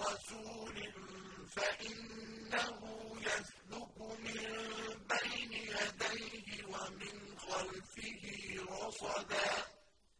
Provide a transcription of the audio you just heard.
رَسُولٍ فَإِنَّهُ يَسْلُكُ مِن بَيْنِ يَدَيْهِ وَمِنْ خَلْفِهِ رَصَدًا